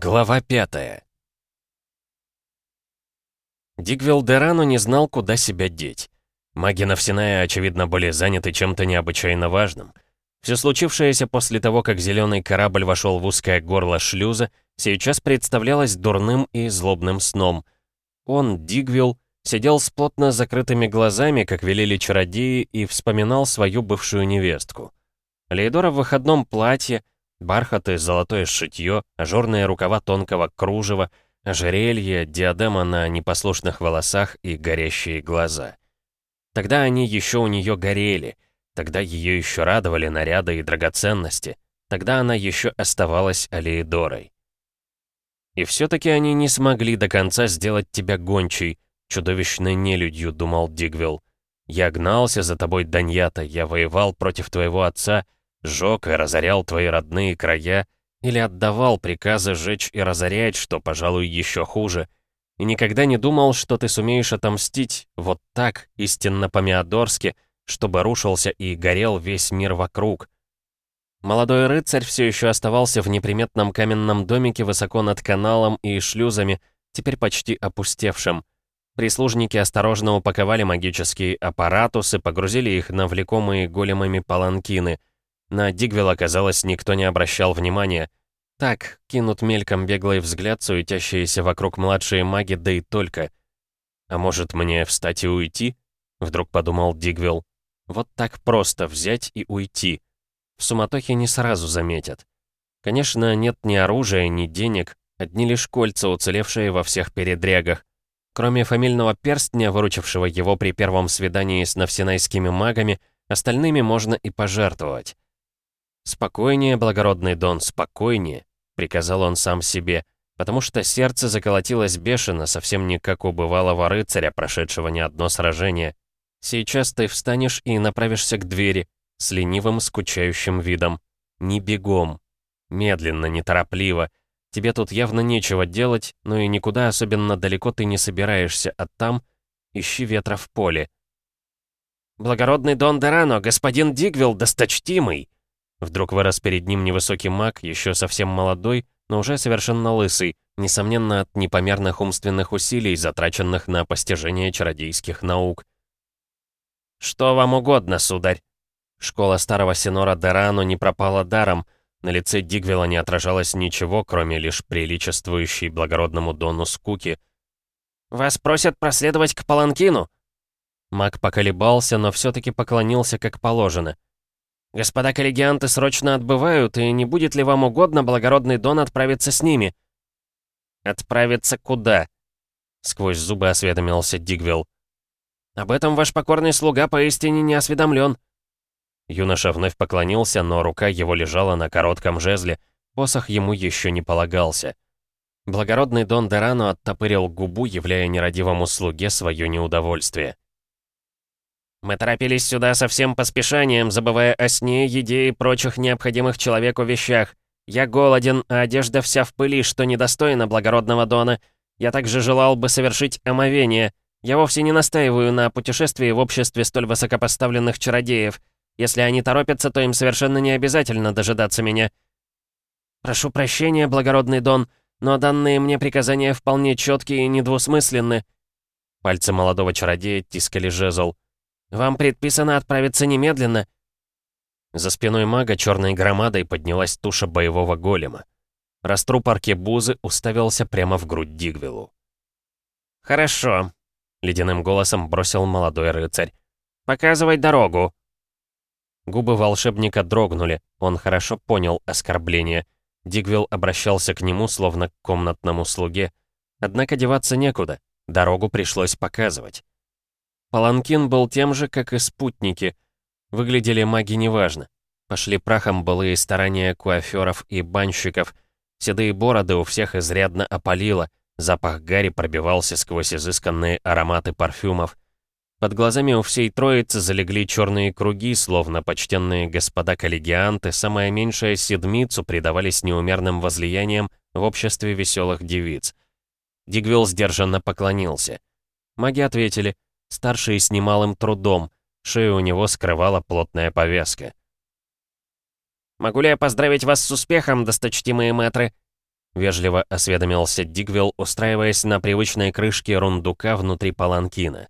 Глава пятая. Дигвилл Дерану не знал, куда себя деть. Маги Навсиная, очевидно, были заняты чем-то необычайно важным. Все случившееся после того, как зеленый корабль вошел в узкое горло шлюза, сейчас представлялось дурным и злобным сном. Он, Дигвилл, сидел с плотно закрытыми глазами, как велели чародеи, и вспоминал свою бывшую невестку. Лейдора в выходном платье, бархат и золотое шитье, ажурные рукава тонкого кружева, ожерелье, диадема на непослушных волосах и горящие глаза. Тогда они еще у нее горели, тогда ее еще радовали наряды и драгоценности, тогда она еще оставалась Алеидорой. И все-таки они не смогли до конца сделать тебя гончей, чудовищной нелюдью, думал Дигвилл. Я гнался за тобой, Даньята, я воевал против твоего отца, жег и разорял твои родные края, или отдавал приказы жечь и разорять, что, пожалуй, еще хуже. И никогда не думал, что ты сумеешь отомстить вот так, истинно по-миадорски, чтобы рушился и горел весь мир вокруг. Молодой рыцарь все еще оставался в неприметном каменном домике высоко над каналом и шлюзами, теперь почти опустевшим. Прислужники осторожно упаковали магические аппаратусы, погрузили их на влекомые големами паланкины. На Дигвилла, казалось, никто не обращал внимания. Так, кинут мельком беглый взгляд, суетящиеся вокруг младшие маги, да и только. «А может, мне встать и уйти?» — вдруг подумал Дигвилл. «Вот так просто взять и уйти. В суматохе не сразу заметят. Конечно, нет ни оружия, ни денег, одни лишь кольца, уцелевшие во всех передрягах. Кроме фамильного перстня, выручившего его при первом свидании с навсенайскими магами, остальными можно и пожертвовать. «Спокойнее, благородный Дон, спокойнее», — приказал он сам себе, потому что сердце заколотилось бешено, совсем не как у бывалого рыцаря, прошедшего не одно сражение. «Сейчас ты встанешь и направишься к двери, с ленивым, скучающим видом. Не бегом. Медленно, неторопливо. Тебе тут явно нечего делать, но и никуда особенно далеко ты не собираешься, а там ищи ветра в поле». «Благородный Дон Дерано, господин Дигвилл, досточтимый!» Вдруг вырос перед ним невысокий маг, еще совсем молодой, но уже совершенно лысый, несомненно, от непомерных умственных усилий, затраченных на постижение чародейских наук. «Что вам угодно, сударь?» Школа старого Синора Дерано не пропала даром, на лице Дигвела не отражалось ничего, кроме лишь приличествующей благородному Дону скуки. «Вас просят проследовать к Паланкину?» Маг поколебался, но все-таки поклонился как положено — «Господа коллегианты срочно отбывают, и не будет ли вам угодно, благородный Дон, отправиться с ними?» «Отправиться куда?» Сквозь зубы осведомился Дигвилл. «Об этом ваш покорный слуга поистине не осведомлен». Юноша вновь поклонился, но рука его лежала на коротком жезле, посох ему еще не полагался. Благородный Дон Дерано оттопырил губу, являя нерадивому слуге свое неудовольствие. Мы торопились сюда со всем поспешанием, забывая о сне, еде и прочих необходимых человеку вещах. Я голоден, а одежда вся в пыли, что недостойно благородного Дона. Я также желал бы совершить омовение. Я вовсе не настаиваю на путешествии в обществе столь высокопоставленных чародеев. Если они торопятся, то им совершенно не обязательно дожидаться меня. Прошу прощения, благородный Дон, но данные мне приказания вполне четкие и недвусмысленны. Пальцы молодого чародея тискали жезл. Вам предписано отправиться немедленно». За спиной мага черной громадой поднялась туша боевого голема. Раструб аркебузы уставился прямо в грудь Дигвиллу. «Хорошо», — ледяным голосом бросил молодой рыцарь. «Показывай дорогу». Губы волшебника дрогнули, он хорошо понял оскорбление. Дигвилл обращался к нему, словно к комнатному слуге. Однако деваться некуда, дорогу пришлось показывать. Паланкин был тем же, как и спутники. Выглядели маги неважно. Пошли прахом былые старания куаферов и банщиков. Седые бороды у всех изрядно опалило. Запах гари пробивался сквозь изысканные ароматы парфюмов. Под глазами у всей троицы залегли черные круги, словно почтенные господа-коллегианты, самое меньшее седмицу предавались неумерным возлияниям в обществе веселых девиц. Дигвилл сдержанно поклонился. Маги ответили — Старший с немалым трудом. Шею у него скрывала плотная повязка. «Могу ли я поздравить вас с успехом, досточтимые мэтры?» — вежливо осведомился Дигвилл, устраиваясь на привычной крышке рундука внутри паланкина.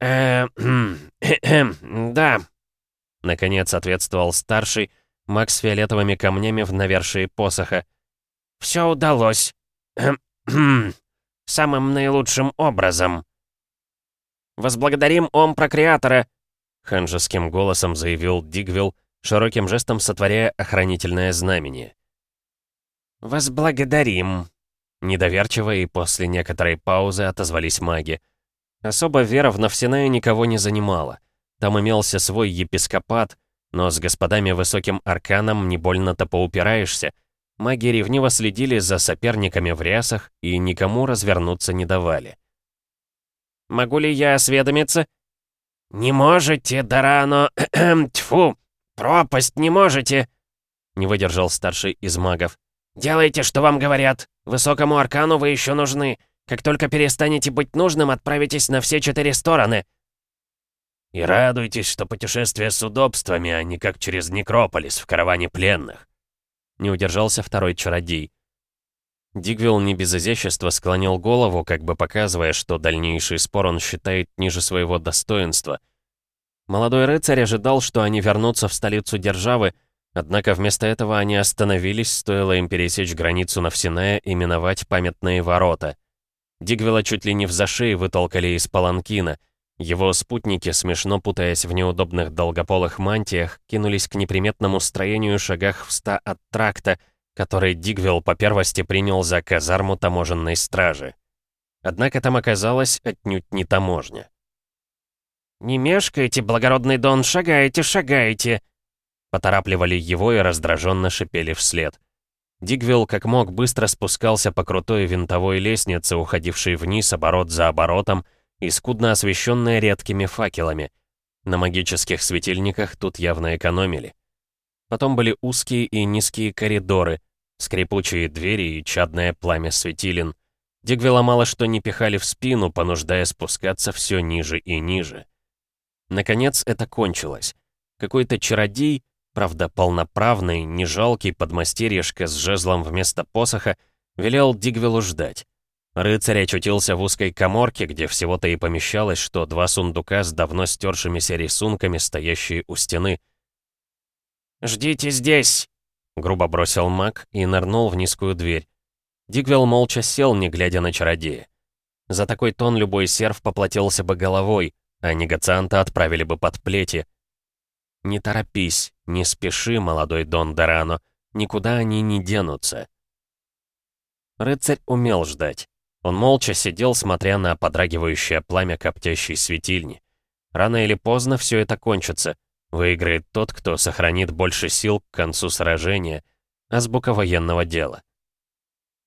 э да», — наконец ответствовал старший, маг с фиолетовыми камнями в навершии посоха. «Все удалось. Самым наилучшим образом». «Возблагодарим Ом Прокреатора!» — ханжеским голосом заявил Дигвилл, широким жестом сотворяя охранительное знамение. «Возблагодарим!» Недоверчиво и после некоторой паузы отозвались маги. Особо вера в Навсиная никого не занимала. Там имелся свой епископат, но с господами высоким арканом не больно-то поупираешься. Маги ревниво следили за соперниками в рясах и никому развернуться не давали. «Могу ли я осведомиться?» «Не можете, Дарано... Тьфу! Пропасть не можете!» Не выдержал старший из магов. «Делайте, что вам говорят. Высокому аркану вы еще нужны. Как только перестанете быть нужным, отправитесь на все четыре стороны». «И радуйтесь, что путешествие с удобствами, а не как через Некрополис в караване пленных». Не удержался второй чародей. Дигвилл не без изящества склонил голову, как бы показывая, что дальнейший спор он считает ниже своего достоинства. Молодой рыцарь ожидал, что они вернутся в столицу державы, однако вместо этого они остановились, стоило им пересечь границу Навсиная и миновать памятные ворота. Дигвилла чуть ли не в зашей вытолкали из паланкина. Его спутники, смешно путаясь в неудобных долгополых мантиях, кинулись к неприметному строению шагах в ста от тракта — который Дигвилл по первости принял за казарму таможенной стражи. Однако там оказалось отнюдь не таможня. «Не мешкайте, благородный Дон, шагайте, шагайте!» Поторапливали его и раздраженно шипели вслед. Дигвилл как мог быстро спускался по крутой винтовой лестнице, уходившей вниз оборот за оборотом и скудно освещенной редкими факелами. На магических светильниках тут явно экономили. Потом были узкие и низкие коридоры, скрипучие двери и чадное пламя светилин. Дигвела мало что не пихали в спину, понуждая спускаться все ниже и ниже. Наконец это кончилось. Какой-то чародей, правда полноправный, не жалкий подмастерьишка с жезлом вместо посоха, велел Дигвелу ждать. Рыцарь очутился в узкой коморке, где всего-то и помещалось, что два сундука с давно стершимися рисунками, стоящие у стены — «Ждите здесь!» — грубо бросил маг и нырнул в низкую дверь. Дигвелл молча сел, не глядя на чародея. За такой тон любой серв поплатился бы головой, а негацианта отправили бы под плети. «Не торопись, не спеши, молодой Дон Дорано, никуда они не денутся». Рыцарь умел ждать. Он молча сидел, смотря на подрагивающее пламя коптящей светильни. Рано или поздно все это кончится, Выиграет тот, кто сохранит больше сил к концу сражения, азбука военного дела.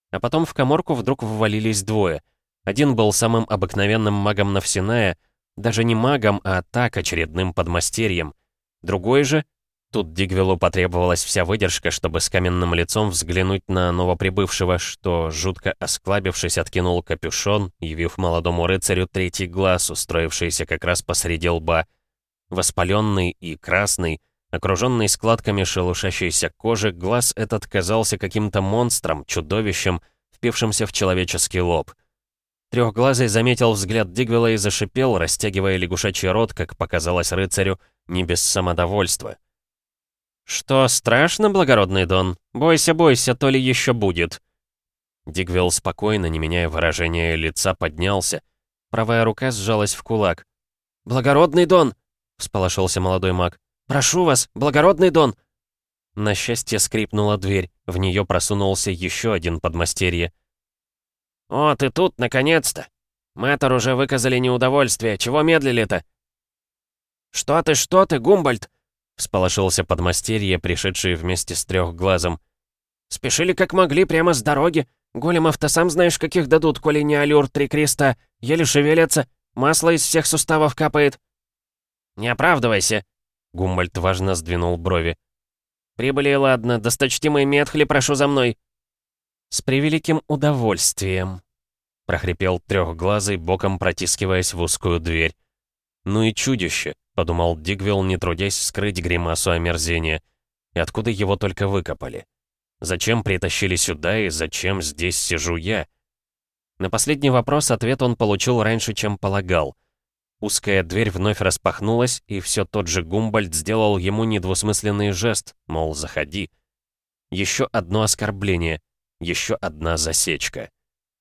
А потом в коморку вдруг ввалились двое. Один был самым обыкновенным магом Навсиная, даже не магом, а так очередным подмастерьем. Другой же, тут Дигвелу потребовалась вся выдержка, чтобы с каменным лицом взглянуть на новоприбывшего, что, жутко осклабившись, откинул капюшон, явив молодому рыцарю третий глаз, устроившийся как раз посреди лба, Воспаленный и красный, окруженный складками шелушащейся кожи, глаз этот казался каким-то монстром, чудовищем, впившимся в человеческий лоб. Трехглазый заметил взгляд Дигвела и зашипел, растягивая лягушачий рот, как показалось рыцарю, не без самодовольства. «Что, страшно, благородный Дон? Бойся, бойся, то ли еще будет!» Дигвелл спокойно, не меняя выражения лица, поднялся. Правая рука сжалась в кулак. «Благородный Дон!» — всполошился молодой маг. «Прошу вас, благородный Дон!» На счастье скрипнула дверь, в нее просунулся еще один подмастерье. «О, ты тут, наконец-то! Мэтр уже выказали неудовольствие, чего медлили-то?» «Что ты, что ты, Гумбольд?» — всполошился подмастерье, пришедший вместе с трехглазом. «Спешили как могли, прямо с дороги. Големов-то сам знаешь, каких дадут, коли не аллюр три креста. Еле шевелятся, масло из всех суставов капает». «Не оправдывайся!» Гумбольд важно сдвинул брови. «Прибыли, ладно. Досточтимый Метхли, прошу за мной!» «С превеликим удовольствием!» прохрипел трехглазый, боком протискиваясь в узкую дверь. «Ну и чудище!» — подумал Дигвилл, не трудясь скрыть гримасу омерзения. «И откуда его только выкопали?» Зачем притащили сюда и зачем здесь сижу я? На последний вопрос ответ он получил раньше, чем полагал. Узкая дверь вновь распахнулась, и все тот же Гумбольд сделал ему недвусмысленный жест, мол, заходи. Еще одно оскорбление, еще одна засечка.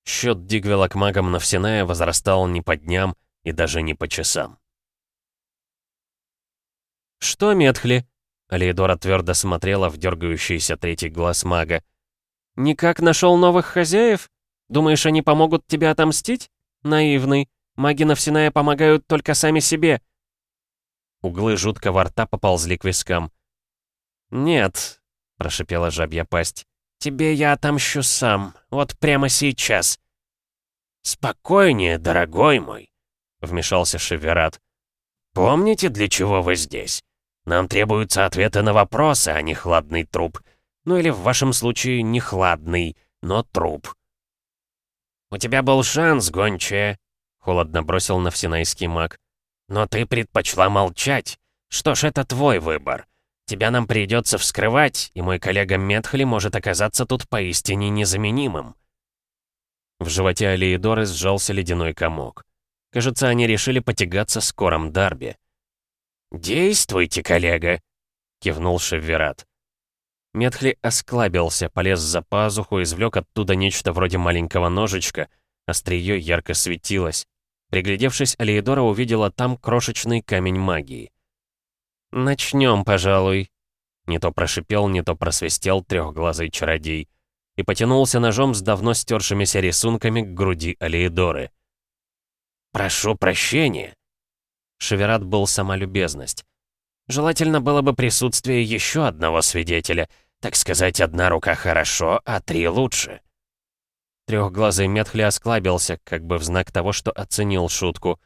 Счет Дигвела к магам Навсиная возрастал не по дням и даже не по часам. «Что, Метхли?» Алейдора твердо смотрела в дергающийся третий глаз мага. «Никак нашел новых хозяев? Думаешь, они помогут тебе отомстить? Наивный. Маги Навсиная помогают только сами себе». Углы жуткого рта поползли к вискам. «Нет», — прошипела жабья пасть, — «тебе я отомщу сам, вот прямо сейчас». «Спокойнее, дорогой мой», — вмешался Шеверат. «Помните, для чего вы здесь? Нам требуются ответы на вопросы, а не хладный труп. Ну или в вашем случае не хладный, но труп». «У тебя был шанс, гончая», — холодно бросил на всенайский маг. «Но ты предпочла молчать. Что ж, это твой выбор. Тебя нам придется вскрывать, и мой коллега Метхли может оказаться тут поистине незаменимым». В животе Алиедоры сжался ледяной комок. Кажется, они решили потягаться с Кором Дарби. «Действуйте, коллега!» — кивнул Шевверат. Метхли осклабился, полез за пазуху, извлек оттуда нечто вроде маленького ножичка. Остриё ярко светилось. Приглядевшись, Алиедора увидела там крошечный камень магии. «Начнем, пожалуй», — не то прошипел, не то просвистел трехглазый чародей и потянулся ножом с давно стершимися рисунками к груди Алиедоры. «Прошу прощения!» Шеверат был сама любезность. «Желательно было бы присутствие еще одного свидетеля. Так сказать, одна рука хорошо, а три лучше». Трехглазый Метхли осклабился, как бы в знак того, что оценил шутку.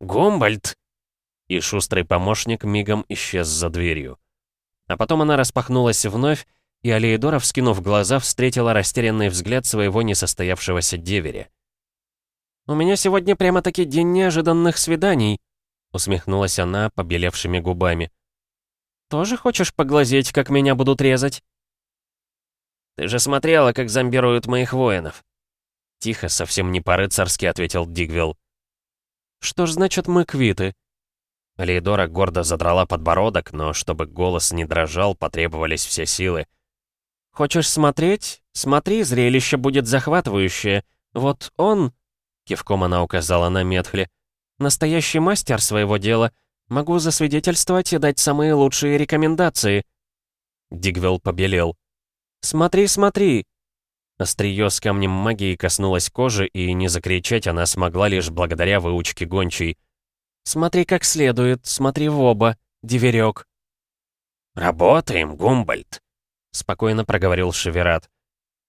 «Гумбольд!» И шустрый помощник мигом исчез за дверью. А потом она распахнулась вновь, и Алеидора, вскинув глаза, встретила растерянный взгляд своего несостоявшегося деверя. «У меня сегодня прямо-таки день неожиданных свиданий», усмехнулась она побелевшими губами. «Тоже хочешь поглазеть, как меня будут резать?» «Ты же смотрела, как зомбируют моих воинов!» Тихо, совсем не по-рыцарски ответил Дигвилл. «Что ж значит мы квиты?» Лейдора гордо задрала подбородок, но чтобы голос не дрожал, потребовались все силы. «Хочешь смотреть? Смотри, зрелище будет захватывающее. Вот он...» Кивком она указала на Метхли. «Настоящий мастер своего дела. Могу засвидетельствовать и дать самые лучшие рекомендации». Дигвелл побелел. «Смотри, смотри!» Остриё с камнем магии коснулось кожи, и не закричать она смогла лишь благодаря выучке гончей. «Смотри как следует, смотри в оба, диверёк». «Работаем, Гумбольд!» — спокойно проговорил Шеверат.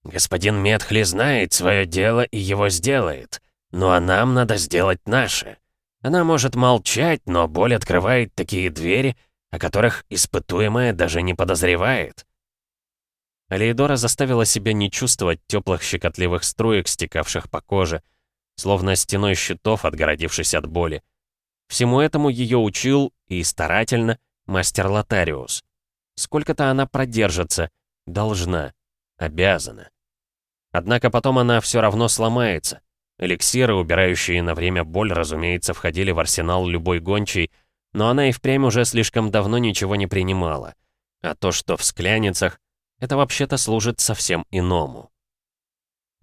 «Господин Метхли знает свое дело и его сделает. Ну а нам надо сделать наше. Она может молчать, но боль открывает такие двери, о которых испытуемая даже не подозревает». Алейдора заставила себя не чувствовать теплых щекотливых струек, стекавших по коже, словно стеной щитов, отгородившись от боли. Всему этому ее учил, и старательно, мастер Лотариус. Сколько-то она продержится. Должна. Обязана. Однако потом она все равно сломается. Эликсиры, убирающие на время боль, разумеется, входили в арсенал любой гончей, но она и впрямь уже слишком давно ничего не принимала. А то, что в скляницах, это вообще-то служит совсем иному.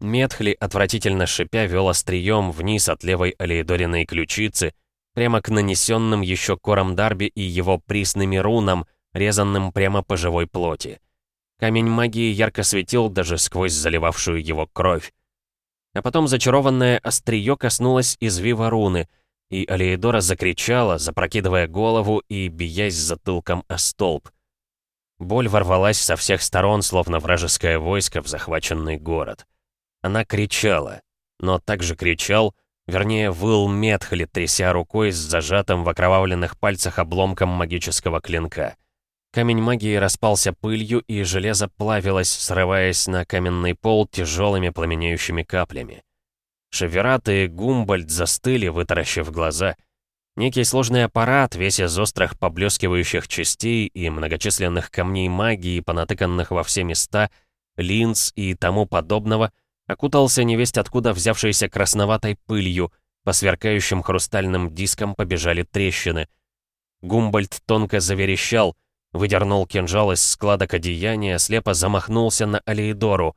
Метхли, отвратительно шипя, вел острием вниз от левой Алейдориной ключицы, прямо к нанесенным еще кором Дарби и его присными рунам, резанным прямо по живой плоти. Камень магии ярко светил даже сквозь заливавшую его кровь. А потом зачарованное острие коснулось извива руны, и Алиедора закричала, запрокидывая голову и биясь затылком о столб. Боль ворвалась со всех сторон, словно вражеское войско в захваченный город. Она кричала, но также кричал, вернее, выл Метхли, тряся рукой с зажатым в окровавленных пальцах обломком магического клинка. Камень магии распался пылью, и железо плавилось, срываясь на каменный пол тяжелыми пламенеющими каплями. Шеверат и Гумбольд застыли, вытаращив глаза. Некий сложный аппарат, весь из острых поблескивающих частей и многочисленных камней магии, понатыканных во все места, линз и тому подобного, окутался невесть откуда взявшейся красноватой пылью, по сверкающим хрустальным дискам побежали трещины. Гумбольд тонко заверещал, выдернул кинжал из складок одеяния, слепо замахнулся на Алиидору.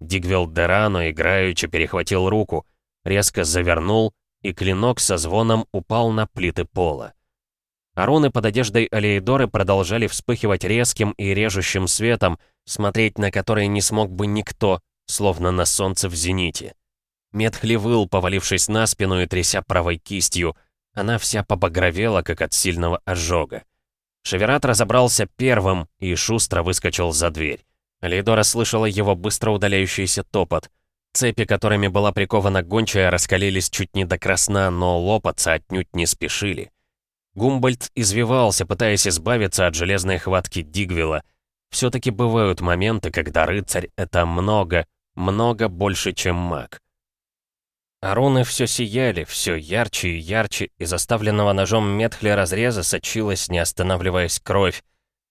Дигвилл Дерано играючи перехватил руку, резко завернул, и клинок со звоном упал на плиты пола. А руны под одеждой Алиидоры продолжали вспыхивать резким и режущим светом, смотреть на который не смог бы никто, словно на солнце в зените. Медхли выл, повалившись на спину и тряся правой кистью. Она вся побагровела, как от сильного ожога. Шеверат разобрался первым и шустро выскочил за дверь. Лейдора слышала его быстро удаляющийся топот. Цепи, которыми была прикована гончая, раскалились чуть не до красна, но лопаться отнюдь не спешили. Гумбольд извивался, пытаясь избавиться от железной хватки Дигвила. Все-таки бывают моменты, когда рыцарь — это много, много больше, чем маг. А руны все сияли, все ярче и ярче, из заставленного ножом метхли разреза сочилась, не останавливаясь, кровь.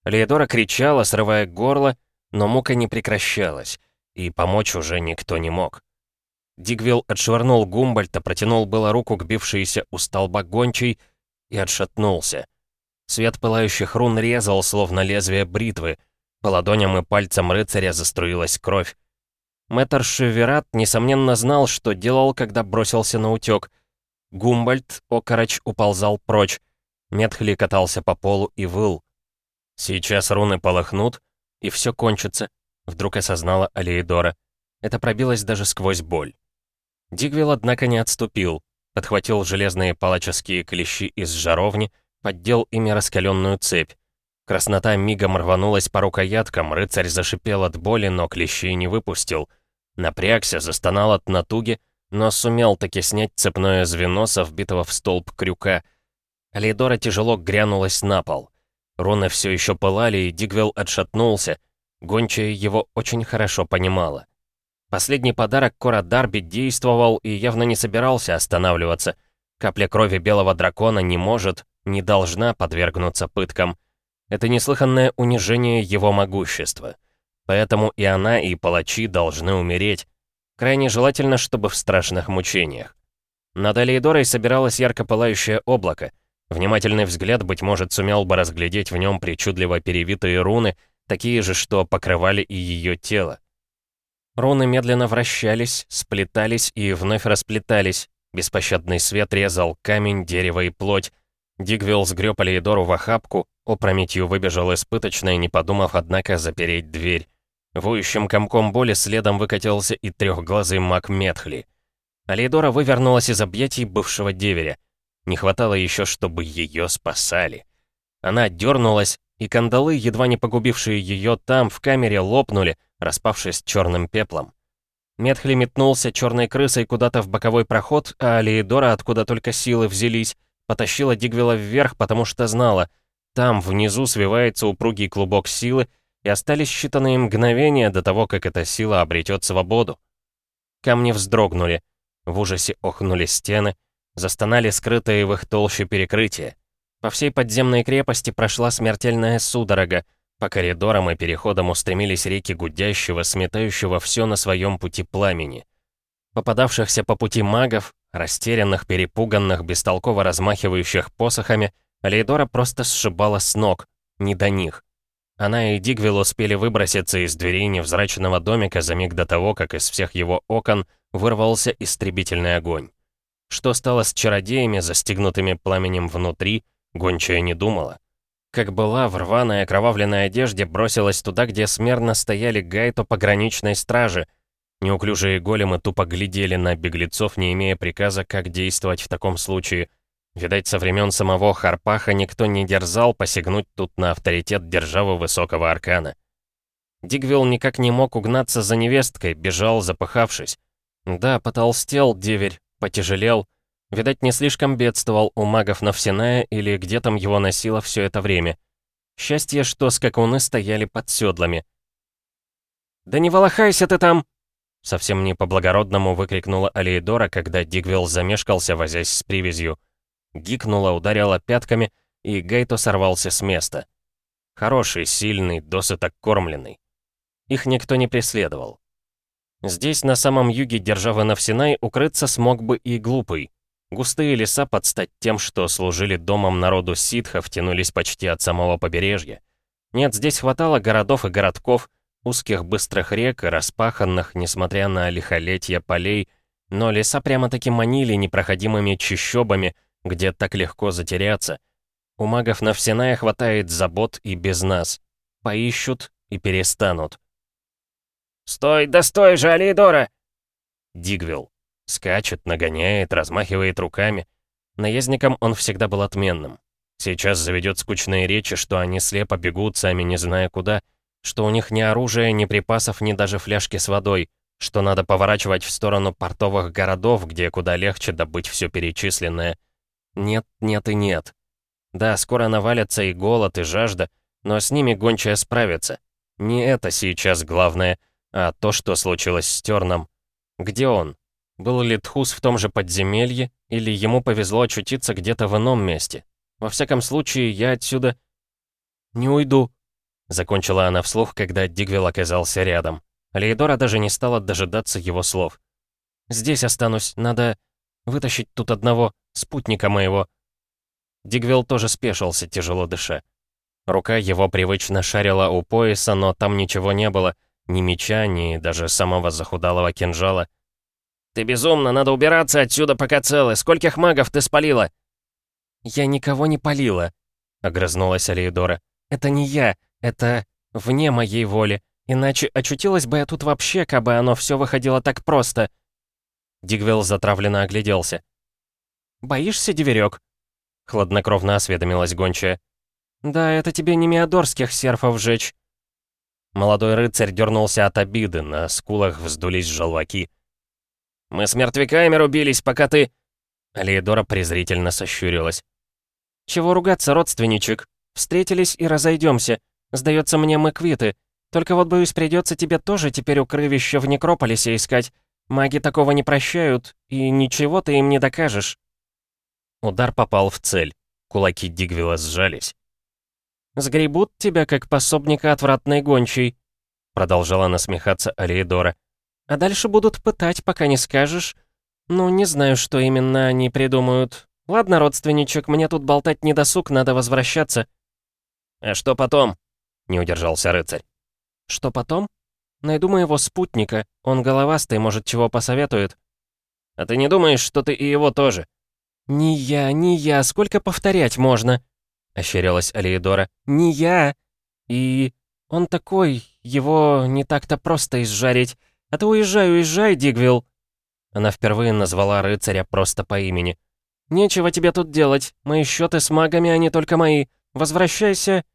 Леодора кричала, срывая горло, но мука не прекращалась, и помочь уже никто не мог. Дигвилл отшвырнул Гумбольта, протянул было руку к бившейся у столба гончей — и отшатнулся. Свет пылающих рун резал, словно лезвие бритвы. По ладоням и пальцам рыцаря заструилась кровь. Мэтр Шеверат, несомненно, знал, что делал, когда бросился на утёк. Гумбольд, окороч, уползал прочь. Метхли катался по полу и выл. «Сейчас руны полыхнут, и все кончится», — вдруг осознала Алеидора. Это пробилось даже сквозь боль. Дигвилл, однако, не отступил подхватил железные палаческие клещи из жаровни, поддел ими раскаленную цепь. Краснота мигом рванулась по рукояткам, рыцарь зашипел от боли, но клещей не выпустил. Напрягся, застонал от натуги, но сумел таки снять цепное звено со вбитого в столб крюка. Алейдора тяжело грянулась на пол. Руны все еще пылали, и Дигвелл отшатнулся. Гончая его очень хорошо понимала. Последний подарок Кора Дарби действовал и явно не собирался останавливаться. Капля крови белого дракона не может, не должна подвергнуться пыткам. Это неслыханное унижение его могущества. Поэтому и она, и палачи должны умереть. Крайне желательно, чтобы в страшных мучениях. Над Алейдорой собиралось ярко пылающее облако. Внимательный взгляд, быть может, сумел бы разглядеть в нем причудливо перевитые руны, такие же, что покрывали и ее тело. Руны медленно вращались, сплетались и вновь расплетались. Беспощадный свет резал камень, дерево и плоть. Дигвилл сгреб Алиедору в охапку, опрометью выбежал из пыточной, не подумав, однако, запереть дверь. Воющим комком боли следом выкатился и трехглазый маг Метхли. Алиедора вывернулась из объятий бывшего деверя. Не хватало еще, чтобы ее спасали. Она дернулась, и кандалы, едва не погубившие ее там, в камере, лопнули, распавшись черным пеплом. Метхли метнулся черной крысой куда-то в боковой проход, а Алиедора, откуда только силы взялись, потащила Дигвела вверх, потому что знала, там внизу свивается упругий клубок силы, и остались считанные мгновения до того, как эта сила обретет свободу. Камни вздрогнули, в ужасе охнули стены, застонали скрытые в их толще перекрытия. По всей подземной крепости прошла смертельная судорога, по коридорам и переходам устремились реки гудящего, сметающего все на своем пути пламени. Попадавшихся по пути магов, растерянных, перепуганных, бестолково размахивающих посохами, Лейдора просто сшибала с ног, не до них. Она и Дигвилл успели выброситься из дверей невзрачного домика за миг до того, как из всех его окон вырвался истребительный огонь. Что стало с чародеями, застигнутыми пламенем внутри, гончая не думала. Как была в рваной окровавленной одежде, бросилась туда, где смерно стояли гайто пограничной стражи. Неуклюжие големы тупо глядели на беглецов, не имея приказа, как действовать в таком случае. Видать, со времен самого Харпаха никто не дерзал посягнуть тут на авторитет державы высокого аркана. Дигвилл никак не мог угнаться за невесткой, бежал, запыхавшись. Да, потолстел деверь, потяжелел, Видать, не слишком бедствовал у магов Навсиная или где там его носило все это время. Счастье, что скакуны стояли под седлами. «Да не волохайся ты там!» Совсем не по-благородному выкрикнула Алиедора, когда Дигвилл замешкался, возясь с привязью. Гикнула, ударила пятками, и Гейто сорвался с места. Хороший, сильный, досыта кормленный. Их никто не преследовал. Здесь, на самом юге державы Навсинай, укрыться смог бы и глупый. Густые леса под стать тем, что служили домом народу ситхов, тянулись почти от самого побережья. Нет, здесь хватало городов и городков, узких быстрых рек и распаханных, несмотря на лихолетье полей, но леса прямо-таки манили непроходимыми чащобами, где так легко затеряться. У магов на Навсиная хватает забот и без нас. Поищут и перестанут. «Стой, да стой же, Алидора!» Дигвилл. Скачет, нагоняет, размахивает руками. Наездником он всегда был отменным. Сейчас заведет скучные речи, что они слепо бегут, сами не зная куда, что у них ни оружия, ни припасов, ни даже фляжки с водой, что надо поворачивать в сторону портовых городов, где куда легче добыть все перечисленное. Нет, нет и нет. Да, скоро навалятся и голод, и жажда, но с ними гончая справится. Не это сейчас главное, а то, что случилось с Терном. Где он? Был ли Тхус в том же подземелье, или ему повезло очутиться где-то в ином месте? Во всяком случае, я отсюда... «Не уйду», — закончила она вслух, когда Дигвилл оказался рядом. Леидора даже не стала дожидаться его слов. «Здесь останусь, надо вытащить тут одного, спутника моего». Дигвилл тоже спешился, тяжело дыша. Рука его привычно шарила у пояса, но там ничего не было, ни меча, ни даже самого захудалого кинжала. «Ты безумно, надо убираться отсюда, пока целы. Скольких магов ты спалила?» «Я никого не палила», — огрызнулась Алиедора. «Это не я, это вне моей воли. Иначе очутилась бы я тут вообще, кабы оно все выходило так просто». Дигвелл затравленно огляделся. «Боишься, деверек?» — хладнокровно осведомилась гончая. «Да, это тебе не миадорских серфов жечь». Молодой рыцарь дернулся от обиды, на скулах вздулись желваки. «Мы с мертвяками рубились, пока ты...» Алиедора презрительно сощурилась. «Чего ругаться, родственничек? Встретились и разойдемся. Сдается мне, мы квиты. Только вот, боюсь, придется тебе тоже теперь укрывище в Некрополисе искать. Маги такого не прощают, и ничего ты им не докажешь». Удар попал в цель. Кулаки Дигвила сжались. «Сгребут тебя, как пособника отвратной гончей», продолжала насмехаться Алиедора. А дальше будут пытать, пока не скажешь. Ну, не знаю, что именно они придумают. Ладно, родственничек, мне тут болтать не досуг, надо возвращаться. А что потом? Не удержался рыцарь. Что потом? Найду моего спутника. Он головастый, может, чего посоветует. А ты не думаешь, что ты и его тоже? Не я, не я, сколько повторять можно? Ощерилась Алиедора. Не я. И он такой, его не так-то просто изжарить. «А ты уезжай, уезжай, Дигвилл!» Она впервые назвала рыцаря просто по имени. «Нечего тебе тут делать. Мои счеты с магами, они только мои. Возвращайся...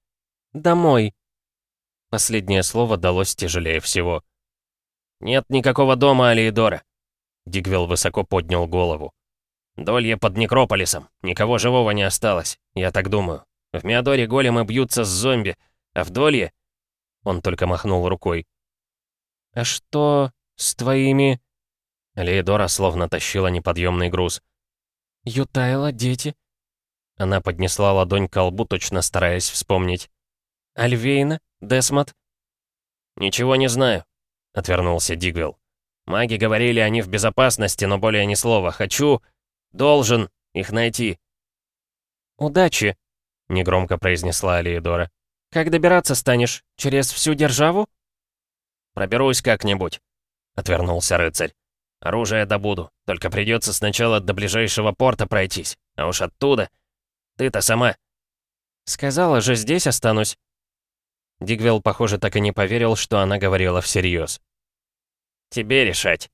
домой». Последнее слово далось тяжелее всего. «Нет никакого дома, Алиедора!» Дигвилл высоко поднял голову. «Долье под Некрополисом. Никого живого не осталось, я так думаю. В Миадоре големы бьются с зомби, а в Долье...» Он только махнул рукой. «А что с твоими...» Леидора словно тащила неподъемный груз. «Ютайла, дети?» Она поднесла ладонь к колбу, точно стараясь вспомнить. «Альвейна? Десмот?» «Ничего не знаю», — отвернулся Дигвилл. «Маги говорили, они в безопасности, но более ни слова. Хочу... должен их найти». «Удачи», — негромко произнесла Алиедора. «Как добираться станешь? Через всю державу?» «Проберусь как-нибудь», — отвернулся рыцарь. «Оружие добуду, только придется сначала до ближайшего порта пройтись, а уж оттуда... Ты-то сама...» «Сказала же, здесь останусь». Дигвелл, похоже, так и не поверил, что она говорила всерьез. «Тебе решать».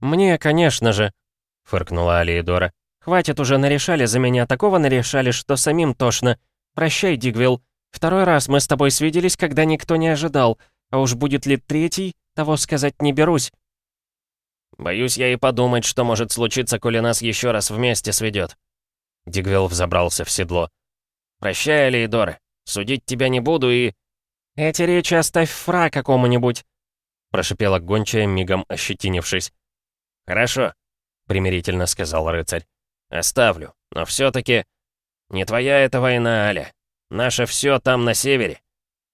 «Мне, конечно же», — фыркнула Алиедора. «Хватит уже нарешали за меня, такого нарешали, что самим тошно. Прощай, Дигвилл. Второй раз мы с тобой свиделись, когда никто не ожидал. А уж будет ли третий, того сказать не берусь. Боюсь я и подумать, что может случиться, коли нас еще раз вместе сведет. Дигвелл взобрался в седло. «Прощай, Алиидора. Судить тебя не буду и...» «Эти речи оставь фра какому-нибудь», — прошипела гончая, мигом ощетинившись. «Хорошо», — примирительно сказал рыцарь. «Оставлю, но все таки Не твоя эта война, Аля. Наше все там на севере.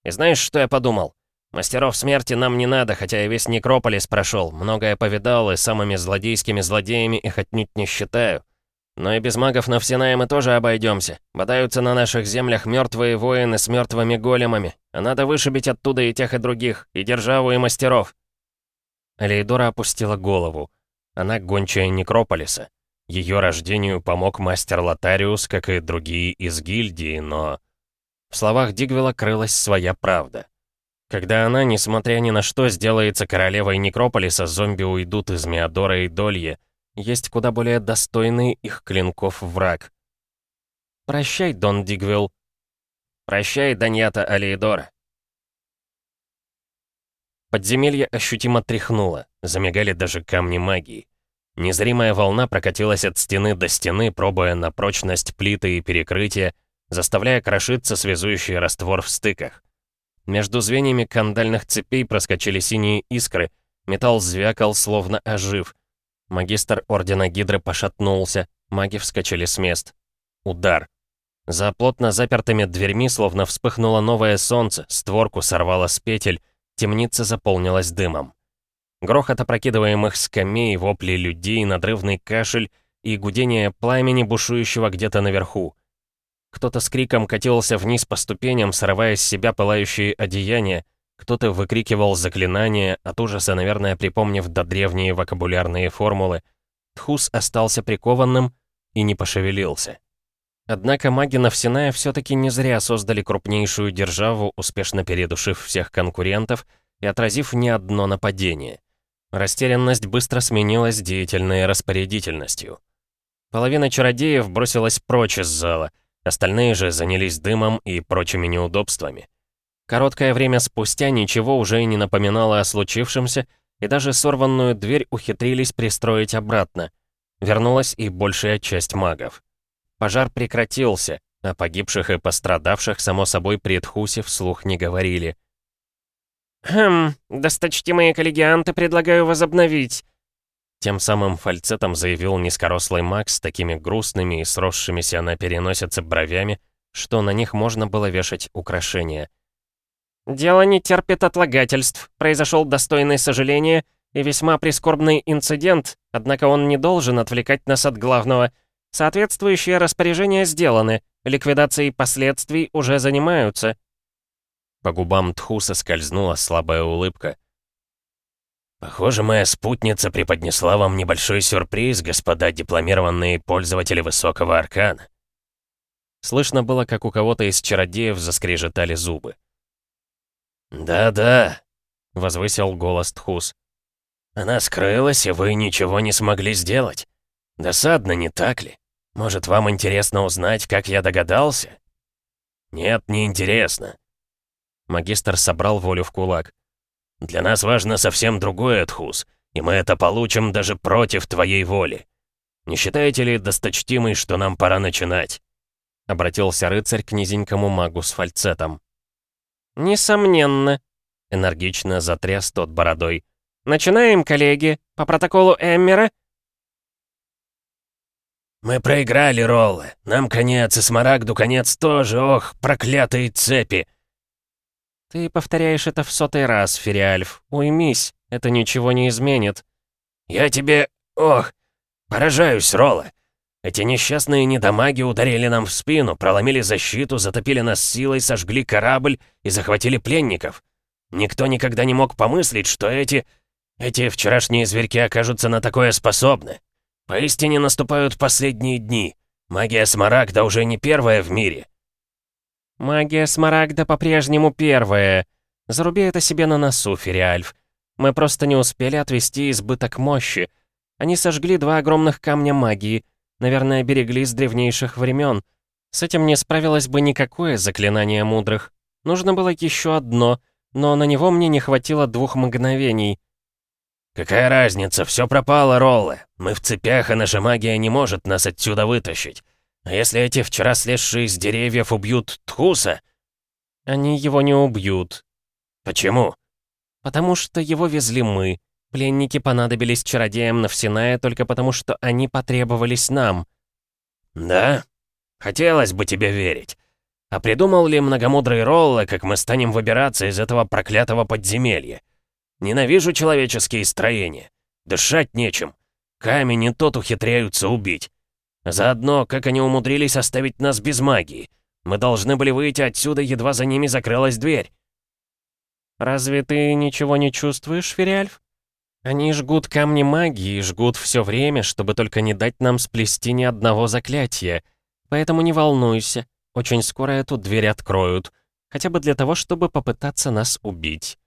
И знаешь, что я подумал? Мастеров смерти нам не надо, хотя я весь Некрополис прошел, многое повидал и самыми злодейскими злодеями их отнюдь не считаю. Но и без магов на Навсиная мы тоже обойдемся. Бодаются на наших землях мертвые воины с мертвыми големами, а надо вышибить оттуда и тех, и других, и державу, и мастеров. Алейдора опустила голову. Она гончая Некрополиса. Ее рождению помог мастер Лотариус, как и другие из гильдии, но... В словах Дигвела крылась своя правда. Когда она, несмотря ни на что, сделается королевой Некрополиса, зомби уйдут из Миадора и Долье. Есть куда более достойный их клинков враг. «Прощай, Дон Дигвилл». «Прощай, Даньята Алиедора». Подземелье ощутимо тряхнуло, замигали даже камни магии. Незримая волна прокатилась от стены до стены, пробуя на прочность плиты и перекрытия, заставляя крошиться связующий раствор в стыках. Между звеньями кандальных цепей проскочили синие искры, металл звякал, словно ожив. Магистр Ордена Гидры пошатнулся, маги вскочили с мест. Удар. За плотно запертыми дверьми словно вспыхнуло новое солнце, створку сорвало с петель, темница заполнилась дымом. Грохот опрокидываемых скамей, вопли людей, надрывный кашель и гудение пламени, бушующего где-то наверху. Кто-то с криком катился вниз по ступеням, срывая с себя пылающие одеяния, кто-то выкрикивал заклинания, от ужаса, наверное, припомнив до древние вокабулярные формулы. Тхус остался прикованным и не пошевелился. Однако маги Навсиная все-таки не зря создали крупнейшую державу, успешно передушив всех конкурентов и отразив не одно нападение. Растерянность быстро сменилась деятельной распорядительностью. Половина чародеев бросилась прочь из зала, остальные же занялись дымом и прочими неудобствами. Короткое время спустя ничего уже и не напоминало о случившемся, и даже сорванную дверь ухитрились пристроить обратно. Вернулась и большая часть магов. Пожар прекратился, а погибших и пострадавших, само собой, при Тхусе вслух не говорили — «Хм, досточтимые коллегианты предлагаю возобновить». Тем самым фальцетом заявил низкорослый маг с такими грустными и сросшимися на переносице бровями, что на них можно было вешать украшения. «Дело не терпит отлагательств. Произошел достойный сожаления и весьма прискорбный инцидент, однако он не должен отвлекать нас от главного. Соответствующие распоряжения сделаны, ликвидацией последствий уже занимаются, по губам Тхуса скользнула слабая улыбка. «Похоже, моя спутница преподнесла вам небольшой сюрприз, господа дипломированные пользователи высокого аркана». Слышно было, как у кого-то из чародеев заскрежетали зубы. «Да-да», — возвысил голос Тхус. «Она скрылась, и вы ничего не смогли сделать. Досадно, не так ли? Может, вам интересно узнать, как я догадался?» «Нет, не интересно. Магистр собрал волю в кулак. «Для нас важно совсем другое, Тхус, и мы это получим даже против твоей воли. Не считаете ли, досточтимый, что нам пора начинать?» Обратился рыцарь к низенькому магу с фальцетом. «Несомненно», — энергично затряс тот бородой. «Начинаем, коллеги, по протоколу Эммера». «Мы проиграли, Роллы. Нам конец, и Смарагду конец тоже. Ох, проклятые цепи!» «Ты повторяешь это в сотый раз, Фериальф. Уймись, это ничего не изменит». «Я тебе... Ох, поражаюсь, Ролла. Эти несчастные недомаги ударили нам в спину, проломили защиту, затопили нас силой, сожгли корабль и захватили пленников. Никто никогда не мог помыслить, что эти... Эти вчерашние зверьки окажутся на такое способны. Поистине наступают последние дни. Магия Смарагда уже не первая в мире. «Магия Смарагда по-прежнему первая. Заруби это себе на носу, Фериальф. Мы просто не успели отвести избыток мощи. Они сожгли два огромных камня магии. Наверное, берегли с древнейших времен. С этим не справилось бы никакое заклинание мудрых. Нужно было еще одно, но на него мне не хватило двух мгновений». «Какая разница, все пропало, Роллы. Мы в цепях, и наша магия не может нас отсюда вытащить. А если эти вчера слезшие с деревьев убьют Тхуса?» «Они его не убьют». «Почему?» «Потому что его везли мы. Пленники понадобились чародеям Навсиная только потому, что они потребовались нам». «Да? Хотелось бы тебе верить. А придумал ли многомудрый Ролла, как мы станем выбираться из этого проклятого подземелья? Ненавижу человеческие строения. Дышать нечем. Камень и тот ухитряются убить. Заодно, как они умудрились оставить нас без магии. Мы должны были выйти отсюда, едва за ними закрылась дверь. «Разве ты ничего не чувствуешь, Фериальф? Они жгут камни магии и жгут все время, чтобы только не дать нам сплести ни одного заклятия. Поэтому не волнуйся, очень скоро эту дверь откроют. Хотя бы для того, чтобы попытаться нас убить».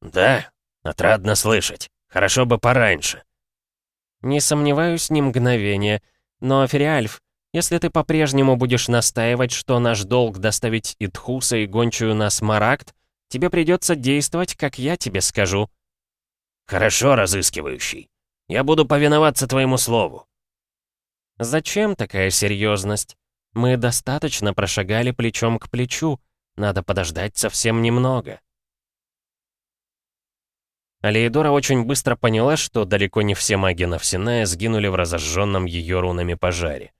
«Да, отрадно слышать. Хорошо бы пораньше». «Не сомневаюсь ни мгновения. Но, Фериальф, если ты по-прежнему будешь настаивать, что наш долг доставить Итхуса и гончую на Смарагд, тебе придется действовать, как я тебе скажу». «Хорошо, разыскивающий. Я буду повиноваться твоему слову». «Зачем такая серьезность? Мы достаточно прошагали плечом к плечу. Надо подождать совсем немного». Алеидора очень быстро поняла, что далеко не все маги Навсиная сгинули в разожженном ее рунами пожаре.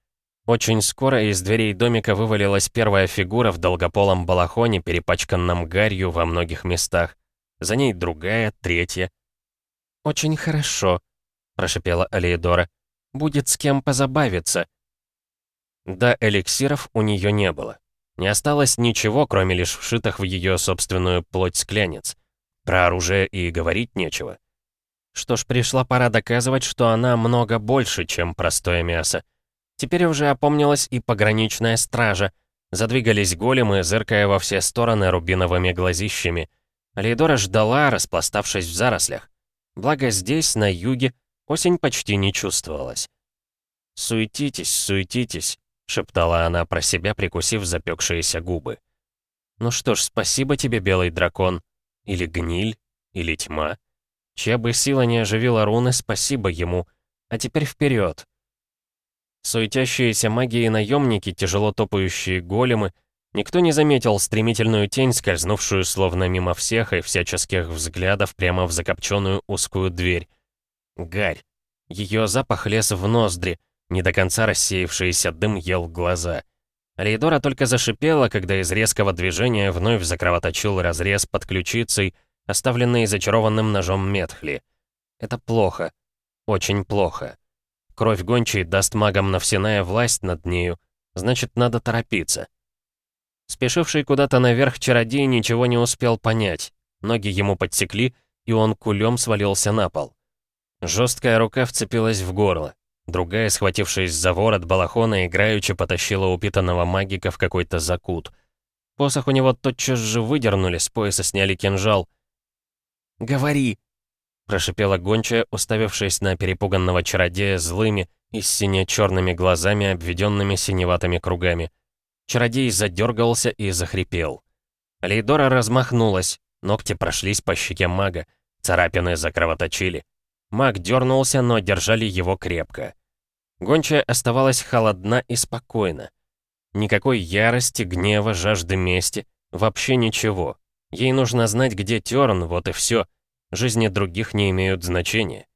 Очень скоро из дверей домика вывалилась первая фигура в долгополом балахоне, перепачканном гарью во многих местах. За ней другая, третья. «Очень хорошо», — прошипела Алеидора. «Будет с кем позабавиться». Да, эликсиров у нее не было. Не осталось ничего, кроме лишь вшитых в ее собственную плоть склянец. Про оружие и говорить нечего. Что ж, пришла пора доказывать, что она много больше, чем простое мясо. Теперь уже опомнилась и пограничная стража. Задвигались големы, зыркая во все стороны рубиновыми глазищами. Алейдора ждала, распластавшись в зарослях. Благо здесь, на юге, осень почти не чувствовалась. «Суетитесь, суетитесь», — шептала она про себя, прикусив запекшиеся губы. «Ну что ж, спасибо тебе, белый дракон. Или гниль, или тьма. Чья бы сила не оживила руны, спасибо ему. А теперь вперед. Суетящиеся маги и наемники, тяжело топающие големы, никто не заметил стремительную тень, скользнувшую словно мимо всех и всяческих взглядов прямо в закопченную узкую дверь. Гарь. Ее запах лез в ноздри, не до конца рассеявшийся дым ел глаза. Лейдора только зашипела, когда из резкого движения вновь закровоточил разрез под ключицей, оставленный зачарованным ножом Метхли. Это плохо. Очень плохо. Кровь гончей даст магам Навсиная власть над нею, значит, надо торопиться. Спешивший куда-то наверх чародей ничего не успел понять. Ноги ему подсекли, и он кулем свалился на пол. Жесткая рука вцепилась в горло. Другая, схватившись за ворот балахона, играючи потащила упитанного магика в какой-то закут. Посох у него тотчас же выдернули, с пояса сняли кинжал. «Говори!» — прошипела гончая, уставившись на перепуганного чародея злыми и сине-черными глазами, обведенными синеватыми кругами. Чародей задергался и захрипел. Лейдора размахнулась, ногти прошлись по щеке мага, царапины закровоточили. Маг дернулся, но держали его крепко. Гончая оставалась холодна и спокойна. Никакой ярости, гнева, жажды мести, вообще ничего. Ей нужно знать, где Терн, вот и все. Жизни других не имеют значения.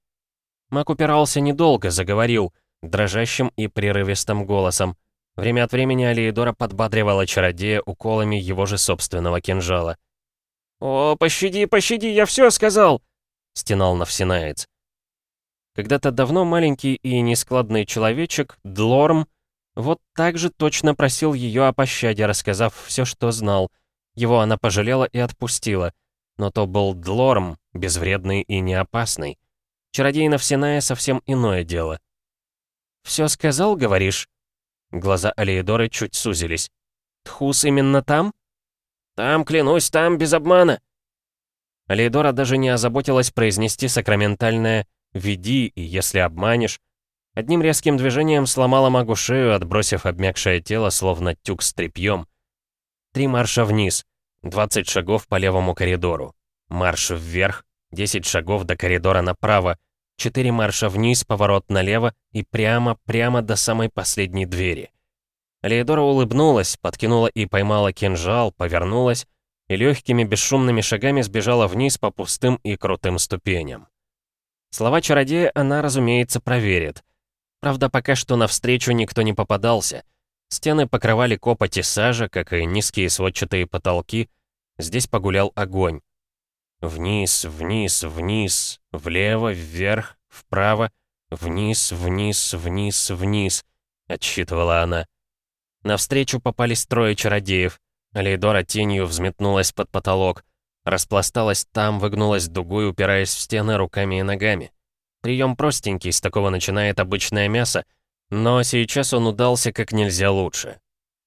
Маг упирался недолго, заговорил, дрожащим и прерывистым голосом. Время от времени Алиедора подбадривала чародея уколами его же собственного кинжала. «О, пощади, пощади, я все сказал!» — стенал Навсинаец. Когда-то давно маленький и нескладный человечек, Длорм, вот так же точно просил ее о пощаде, рассказав все, что знал. Его она пожалела и отпустила. Но то был Длорм, безвредный и неопасный. Чародей Навсиная совсем иное дело. «Все сказал, говоришь?» Глаза Алиедоры чуть сузились. «Тхус именно там?» «Там, клянусь, там, без обмана!» Алиедора даже не озаботилась произнести сакраментальное Веди, и если обманешь... Одним резким движением сломала магу шею, отбросив обмякшее тело, словно тюк с тряпьем. Три марша вниз, 20 шагов по левому коридору. Марш вверх, 10 шагов до коридора направо, четыре марша вниз, поворот налево и прямо-прямо до самой последней двери. Леодора улыбнулась, подкинула и поймала кинжал, повернулась и легкими бесшумными шагами сбежала вниз по пустым и крутым ступеням. Слова чародея она, разумеется, проверит. Правда, пока что навстречу никто не попадался. Стены покрывали копоть и сажа, как и низкие сводчатые потолки. Здесь погулял огонь. Вниз, вниз, вниз, влево, вверх, вправо, вниз, вниз, вниз, вниз, отсчитывала она. Навстречу попались трое чародеев. Алейдора тенью взметнулась под потолок. Распласталась там, выгнулась дугой, упираясь в стены руками и ногами. Прием простенький, с такого начинает обычное мясо, но сейчас он удался как нельзя лучше.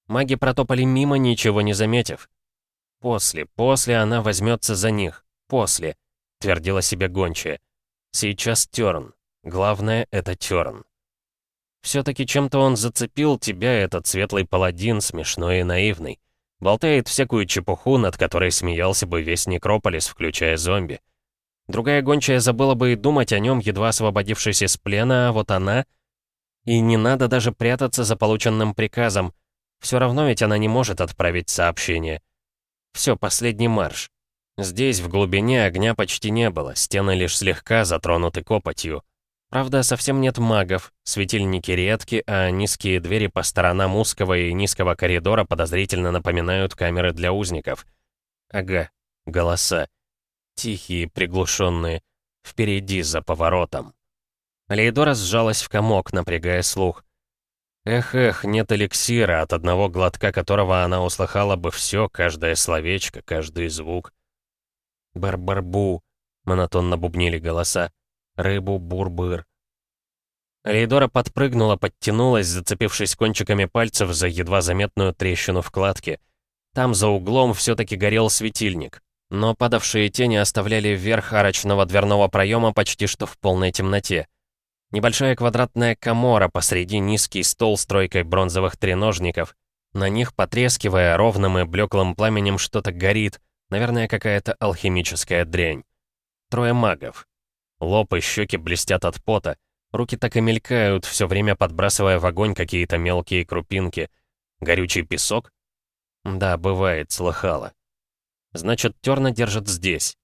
Маги протопали мимо, ничего не заметив. «После, после она возьмется за них. После», — твердила себе гончая. «Сейчас Тёрн. Главное — это Тёрн». Все-таки чем-то он зацепил тебя, этот светлый паладин, смешной и наивный. Болтает всякую чепуху, над которой смеялся бы весь Некрополис, включая зомби. Другая гончая забыла бы и думать о нем, едва освободившись из плена, а вот она... И не надо даже прятаться за полученным приказом. Все равно ведь она не может отправить сообщение. Все, последний марш. Здесь, в глубине, огня почти не было, стены лишь слегка затронуты копотью. Правда, совсем нет магов, светильники редки, а низкие двери по сторонам узкого и низкого коридора подозрительно напоминают камеры для узников. Ага, голоса. Тихие, приглушенные. Впереди, за поворотом. Лейдора сжалась в комок, напрягая слух. Эх-эх, нет эликсира, от одного глотка которого она услыхала бы все, каждое словечко, каждый звук. «Бар-барбу», — монотонно бубнили голоса рыбу бурбыр. Рейдора подпрыгнула, подтянулась, зацепившись кончиками пальцев за едва заметную трещину в кладке. Там за углом все-таки горел светильник, но падавшие тени оставляли вверх арочного дверного проема почти что в полной темноте. Небольшая квадратная комора, посреди низкий стол с тройкой бронзовых треножников. На них, потрескивая ровным и блеклым пламенем, что-то горит, наверное, какая-то алхимическая дрянь. Трое магов. Лоб и щеки блестят от пота. Руки так и мелькают, все время подбрасывая в огонь какие-то мелкие крупинки. Горючий песок? Да, бывает, слыхала. Значит, Терна держит здесь.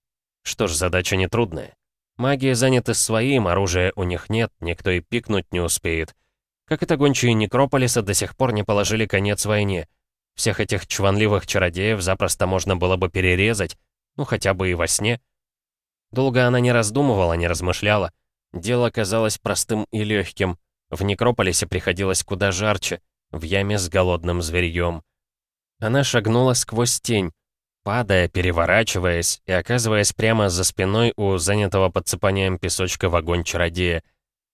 Что ж, задача нетрудная. Магия заняты своим, оружия у них нет, никто и пикнуть не успеет. Как это гончие Некрополиса до сих пор не положили конец войне. Всех этих чванливых чародеев запросто можно было бы перерезать, ну хотя бы и во сне. Долго она не раздумывала, не размышляла. Дело казалось простым и легким. В Некрополисе приходилось куда жарче, в яме с голодным зверьем. Она шагнула сквозь тень, падая, переворачиваясь и оказываясь прямо за спиной у занятого подсыпанием песочка в огонь чародея.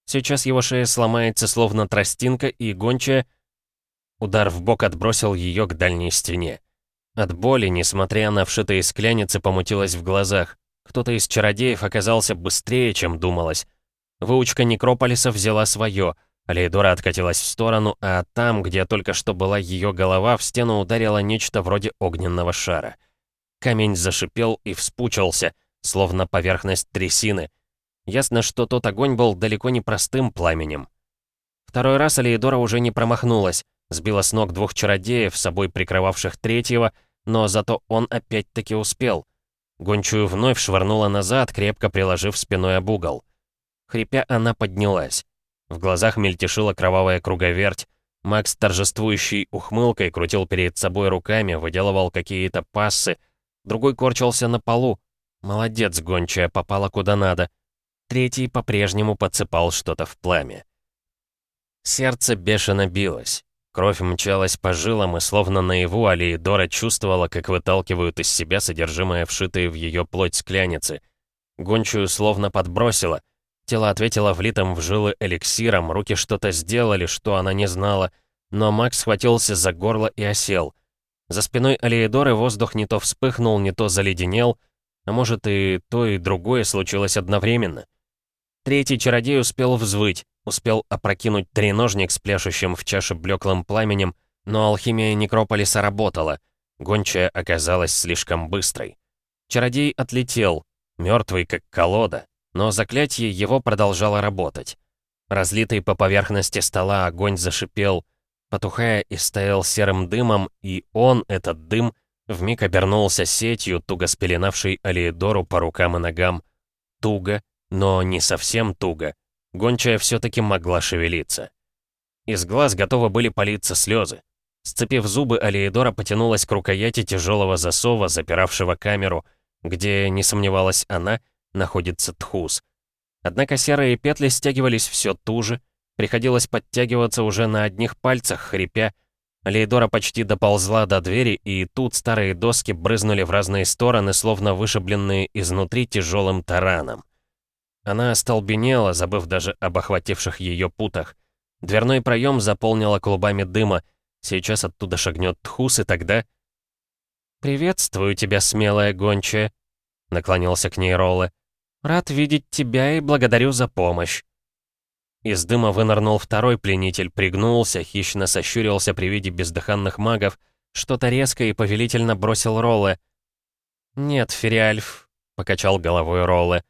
Сейчас его шея сломается, словно тростинка, и гончая... Удар в бок отбросил ее к дальней стене. От боли, несмотря на вшитые скляницы, помутилась в глазах. Кто-то из чародеев оказался быстрее, чем думалось. Выучка Некрополиса взяла свое. Лейдора откатилась в сторону, а там, где только что была ее голова, в стену ударило нечто вроде огненного шара. Камень зашипел и вспучился, словно поверхность трясины. Ясно, что тот огонь был далеко не простым пламенем. Второй раз Алиедора уже не промахнулась, сбила с ног двух чародеев, собой прикрывавших третьего, но зато он опять-таки успел — Гончую вновь швырнула назад, крепко приложив спиной об угол. Хрипя, она поднялась. В глазах мельтешила кровавая круговерть. Макс торжествующей ухмылкой крутил перед собой руками, выделывал какие-то пассы. Другой корчился на полу. Молодец, гончая, попала куда надо. Третий по-прежнему подсыпал что-то в пламя. Сердце бешено билось. Кровь мчалась по жилам, и словно наяву Алиедора чувствовала, как выталкивают из себя содержимое вшитые в ее плоть скляницы. Гончую словно подбросило. Тело ответило влитым в жилы эликсиром, руки что-то сделали, что она не знала. Но Макс схватился за горло и осел. За спиной Алиедоры воздух не то вспыхнул, не то заледенел, а может и то, и другое случилось одновременно. Третий чародей успел взвыть, успел опрокинуть треножник с пляшущим в чаше блеклым пламенем, но алхимия Некрополиса работала. Гончая оказалась слишком быстрой. Чародей отлетел, мертвый как колода, но заклятие его продолжало работать. Разлитый по поверхности стола огонь зашипел, потухая и стоял серым дымом, и он, этот дым, вмиг обернулся сетью, туго спеленавшей Алиедору по рукам и ногам. Туго, но не совсем туго. Гончая все-таки могла шевелиться. Из глаз готовы были палиться слезы. Сцепив зубы, Алиедора потянулась к рукояти тяжелого засова, запиравшего камеру, где, не сомневалась она, находится Тхус. Однако серые петли стягивались все туже, приходилось подтягиваться уже на одних пальцах, хрипя. Алиедора почти доползла до двери, и тут старые доски брызнули в разные стороны, словно вышибленные изнутри тяжелым тараном. Она остолбенела, забыв даже об охвативших ее путах. Дверной проем заполнила клубами дыма, Сейчас оттуда шагнет Тхус, и тогда... «Приветствую тебя, смелая гончая», — наклонился к ней Роллы. «Рад видеть тебя и благодарю за помощь». Из дыма вынырнул второй пленитель, пригнулся, хищно сощурился при виде бездыханных магов, что-то резко и повелительно бросил Роллы. «Нет, Фериальф», — покачал головой Роллы.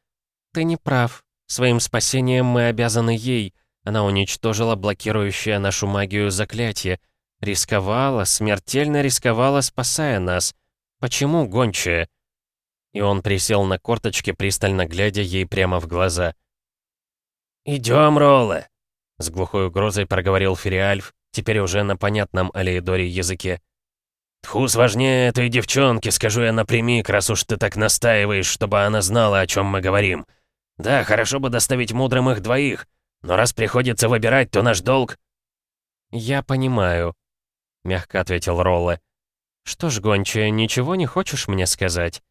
«Ты не прав. Своим спасением мы обязаны ей. Она уничтожила блокирующее нашу магию заклятие. Рисковала, смертельно рисковала, спасая нас. Почему гончая?» И он присел на корточки, пристально глядя ей прямо в глаза. «Идем, Ролле!» С глухой угрозой проговорил Фериальф, теперь уже на понятном Алеидоре языке. «Тхус важнее этой девчонки, скажу я напрямик, раз уж ты так настаиваешь, чтобы она знала, о чем мы говорим. Да, хорошо бы доставить мудрым их двоих, но раз приходится выбирать, то наш долг...» «Я понимаю», — мягко ответил Ролле. «Что ж, гончая, ничего не хочешь мне сказать?»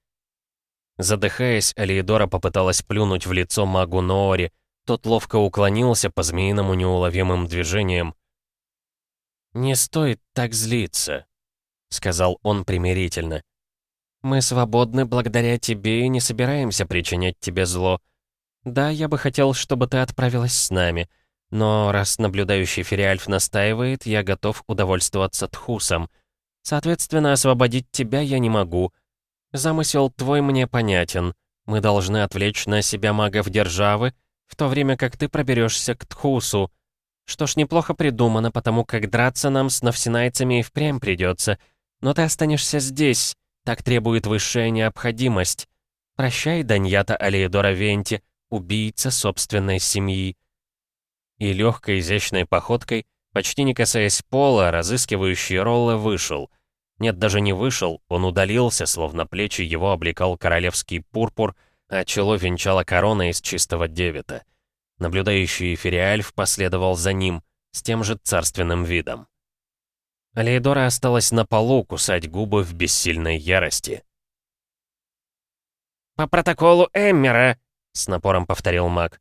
Задыхаясь, Алиедора попыталась плюнуть в лицо магу Ноори. Тот ловко уклонился по змеиному неуловимым движениям. «Не стоит так злиться», — сказал он примирительно. «Мы свободны благодаря тебе и не собираемся причинять тебе зло. Да, я бы хотел, чтобы ты отправилась с нами». Но раз наблюдающий Фериальф настаивает, я готов удовольствоваться Тхусом. Соответственно, освободить тебя я не могу. Замысел твой мне понятен. Мы должны отвлечь на себя магов державы, в то время как ты проберешься к Тхусу. Что ж, неплохо придумано, потому как драться нам с навсинайцами и впрямь придется. Но ты останешься здесь, так требует высшая необходимость. Прощай, Даньята Алиедора Венти, убийца собственной семьи и легкой изящной походкой, почти не касаясь пола, разыскивающий Ролла вышел. Нет, даже не вышел, он удалился, словно плечи его облекал королевский пурпур, а чело венчала корона из чистого девита. Наблюдающий Фериальф последовал за ним, с тем же царственным видом. Алейдора осталась на полу кусать губы в бессильной ярости. «По протоколу Эммера!» — с напором повторил маг.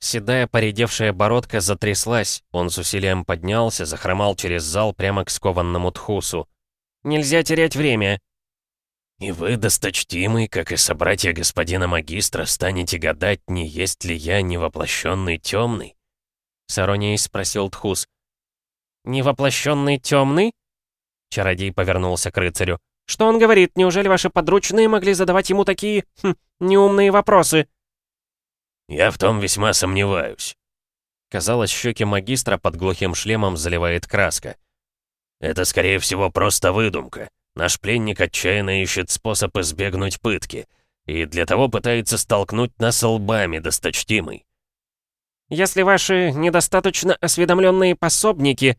Седая поредевшая бородка затряслась, он с усилием поднялся, захромал через зал прямо к скованному тхусу. «Нельзя терять время!» «И вы, досточтимый, как и собратья господина магистра, станете гадать, не есть ли я невоплощенный темный?» С иронией спросил Тхус. «Невоплощенный темный?» Чародей повернулся к рыцарю. «Что он говорит? Неужели ваши подручные могли задавать ему такие, хм, неумные вопросы?» «Я в том весьма сомневаюсь». Казалось, щеки магистра под глухим шлемом заливает краска. «Это, скорее всего, просто выдумка. Наш пленник отчаянно ищет способ избегнуть пытки. И для того пытается столкнуть нас лбами, досточтимый». «Если ваши недостаточно осведомленные пособники...»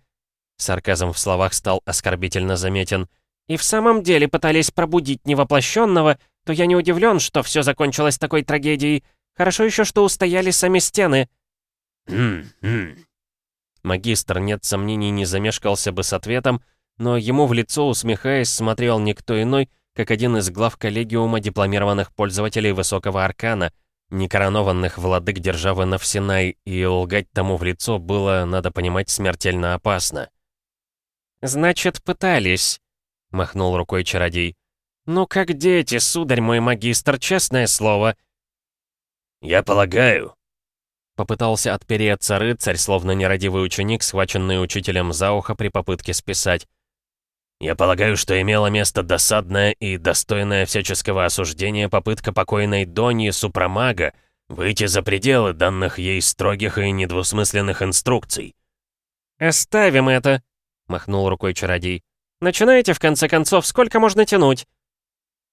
Сарказм в словах стал оскорбительно заметен. «И в самом деле пытались пробудить невоплощенного, то я не удивлен, что все закончилось такой трагедией. Хорошо еще, что устояли сами стены». «Хм-хм». Магистр, нет сомнений, не замешкался бы с ответом, но ему в лицо, усмехаясь, смотрел никто иной, как один из глав коллегиума дипломированных пользователей высокого аркана, некоронованных владык державы Навсинай, и лгать тому в лицо было, надо понимать, смертельно опасно. «Значит, пытались», — махнул рукой чародей. «Ну как дети, сударь мой магистр, честное слово. «Я полагаю...» Попытался отпереться рыцарь, словно нерадивый ученик, схваченный учителем за ухо при попытке списать. «Я полагаю, что имела место досадная и достойная всяческого осуждения попытка покойной Доньи Супрамага выйти за пределы данных ей строгих и недвусмысленных инструкций». «Оставим это», — махнул рукой чародей. «Начинайте, в конце концов, сколько можно тянуть?»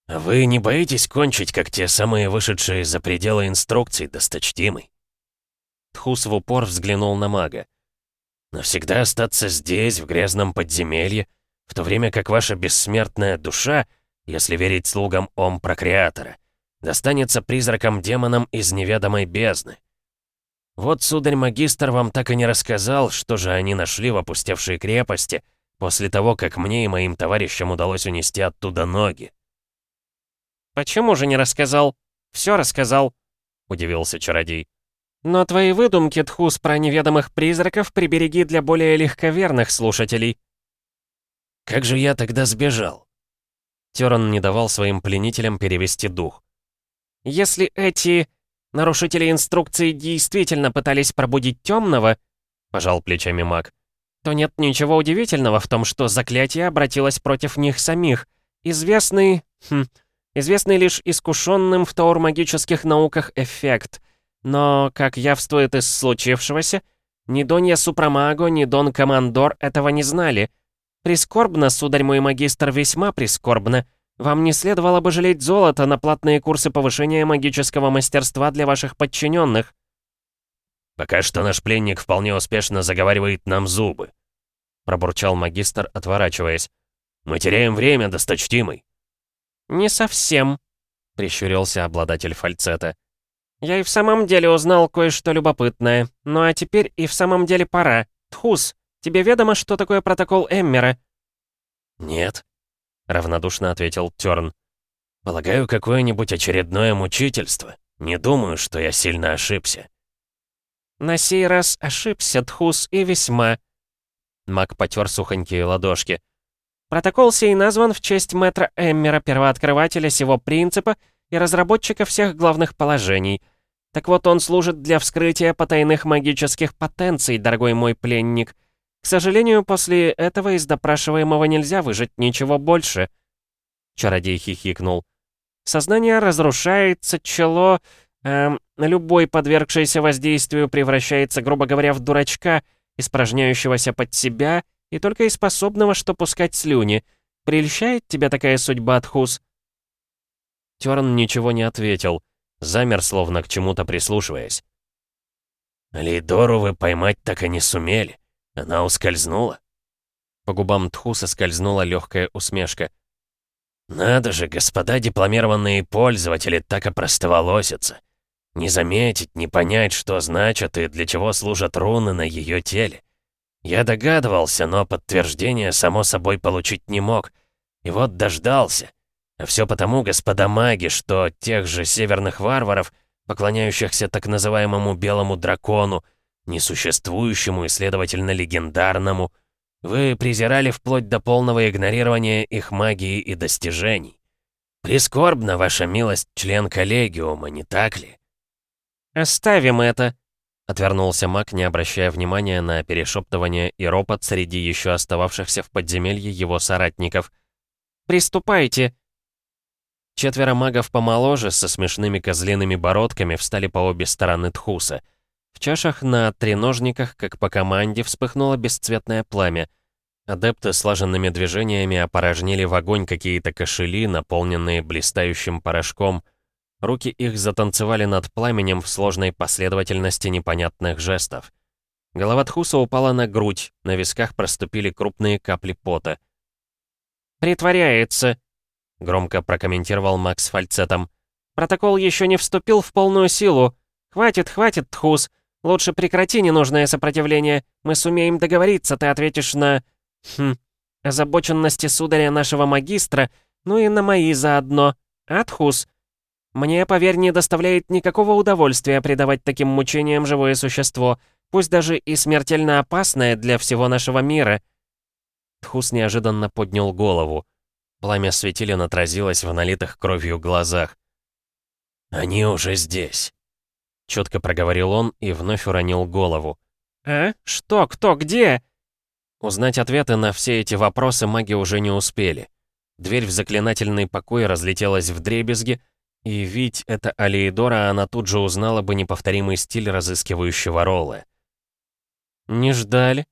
«Вы не боитесь кончить, как те самые вышедшие за пределы инструкций, досточтимый?» Тхус в упор взглянул на мага. «Навсегда остаться здесь, в грязном подземелье, в то время как ваша бессмертная душа, если верить слугам Ом-Прокреатора, достанется призракам-демонам из неведомой бездны. Вот, сударь-магистр вам так и не рассказал, что же они нашли в опустевшей крепости, после того, как мне и моим товарищам удалось унести оттуда ноги. «Почему же не рассказал? Все рассказал», — удивился чародей. «Но твои выдумки, Тхус, про неведомых призраков прибереги для более легковерных слушателей». «Как же я тогда сбежал?» Терн не давал своим пленителям перевести дух. «Если эти нарушители инструкции действительно пытались пробудить темного, пожал плечами маг, то нет ничего удивительного в том, что заклятие обратилось против них самих. Известный... Хм, известный лишь искушенным в таурмагических науках эффект. Но, как явствует из случившегося, ни Донья Супрамаго, ни Дон Командор этого не знали. Прискорбно, сударь мой магистр, весьма прискорбно. Вам не следовало бы жалеть золото на платные курсы повышения магического мастерства для ваших подчиненных. «Пока что наш пленник вполне успешно заговаривает нам зубы», пробурчал магистр, отворачиваясь. «Мы теряем время, досточтимый». «Не совсем», — прищурился обладатель фальцета. «Я и в самом деле узнал кое-что любопытное. Ну а теперь и в самом деле пора. Тхус, тебе ведомо, что такое протокол Эммера?» «Нет», — равнодушно ответил Тёрн. «Полагаю, какое-нибудь очередное мучительство. Не думаю, что я сильно ошибся». «На сей раз ошибся Тхус и весьма». Маг потер сухонькие ладошки. Протокол сей назван в честь мэтра Эммера, первооткрывателя сего принципа и разработчика всех главных положений. Так вот, он служит для вскрытия потайных магических потенций, дорогой мой пленник. К сожалению, после этого из допрашиваемого нельзя выжать ничего больше. Чародей хихикнул. Сознание разрушается, чело... Эм, любой подвергшийся воздействию превращается, грубо говоря, в дурачка, испражняющегося под себя и только и способного, что пускать слюни. Прельщает тебя такая судьба, Тхус?» Терн ничего не ответил, замер, словно к чему-то прислушиваясь. «Лейдору вы поймать так и не сумели. Она ускользнула». По губам Тхуса скользнула легкая усмешка. «Надо же, господа дипломированные пользователи так опростоволосятся. Не заметить, не понять, что значат и для чего служат руны на ее теле. Я догадывался, но подтверждение, само собой, получить не мог. И вот дождался. А все потому, господа маги, что тех же северных варваров, поклоняющихся так называемому белому дракону, несуществующему и, следовательно, легендарному, вы презирали вплоть до полного игнорирования их магии и достижений. Прискорбно, ваша милость, член коллегиума, не так ли? «Оставим это», Отвернулся маг, не обращая внимания на перешептывание и ропот среди еще остававшихся в подземелье его соратников. «Приступайте!» Четверо магов помоложе, со смешными козлиными бородками, встали по обе стороны Тхуса. В чашах на треножниках, как по команде, вспыхнуло бесцветное пламя. Адепты слаженными движениями опорожнили в огонь какие-то кошели, наполненные блистающим порошком, Руки их затанцевали над пламенем в сложной последовательности непонятных жестов. Голова Тхуса упала на грудь, на висках проступили крупные капли пота. «Притворяется», — громко прокомментировал Макс фальцетом. «Протокол еще не вступил в полную силу. Хватит, хватит, Тхус. Лучше прекрати ненужное сопротивление. Мы сумеем договориться, ты ответишь на... Хм... Озабоченности сударя нашего магистра, ну и на мои заодно. А, Тхус? Мне, поверь, не доставляет никакого удовольствия придавать таким мучениям живое существо, пусть даже и смертельно опасное для всего нашего мира». Тхус неожиданно поднял голову. Пламя светилен отразилось в налитых кровью глазах. «Они уже здесь», — четко проговорил он и вновь уронил голову. «А? Что? Кто? Где?» Узнать ответы на все эти вопросы маги уже не успели. Дверь в заклинательный покой разлетелась в дребезги, и ведь это Алиедора, она тут же узнала бы неповторимый стиль разыскивающего Роллы. «Не ждали?»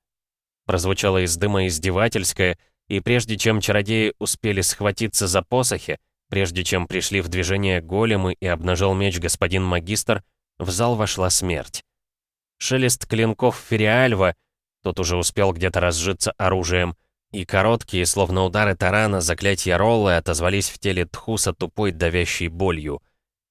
Прозвучало из дыма издевательское, и прежде чем чародеи успели схватиться за посохи, прежде чем пришли в движение големы и обнажил меч господин магистр, в зал вошла смерть. Шелест клинков Фериальва, тот уже успел где-то разжиться оружием, и короткие, словно удары тарана, заклятия Роллы отозвались в теле Тхуса тупой давящей болью.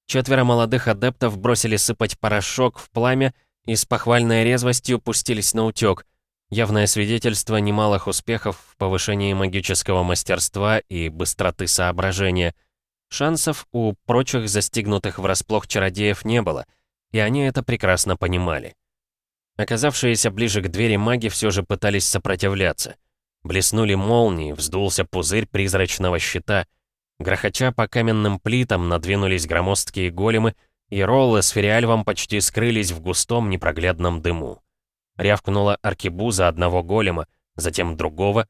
Четверо молодых адептов бросили сыпать порошок в пламя и с похвальной резвостью пустились на утёк, явное свидетельство немалых успехов в повышении магического мастерства и быстроты соображения. Шансов у прочих застигнутых врасплох чародеев не было, и они это прекрасно понимали. Оказавшиеся ближе к двери маги все же пытались сопротивляться. Блеснули молнии, вздулся пузырь призрачного щита. Грохоча по каменным плитам надвинулись громоздкие големы, и Роллы с Фериальвом почти скрылись в густом непроглядном дыму. Рявкнула аркебуза одного голема, затем другого,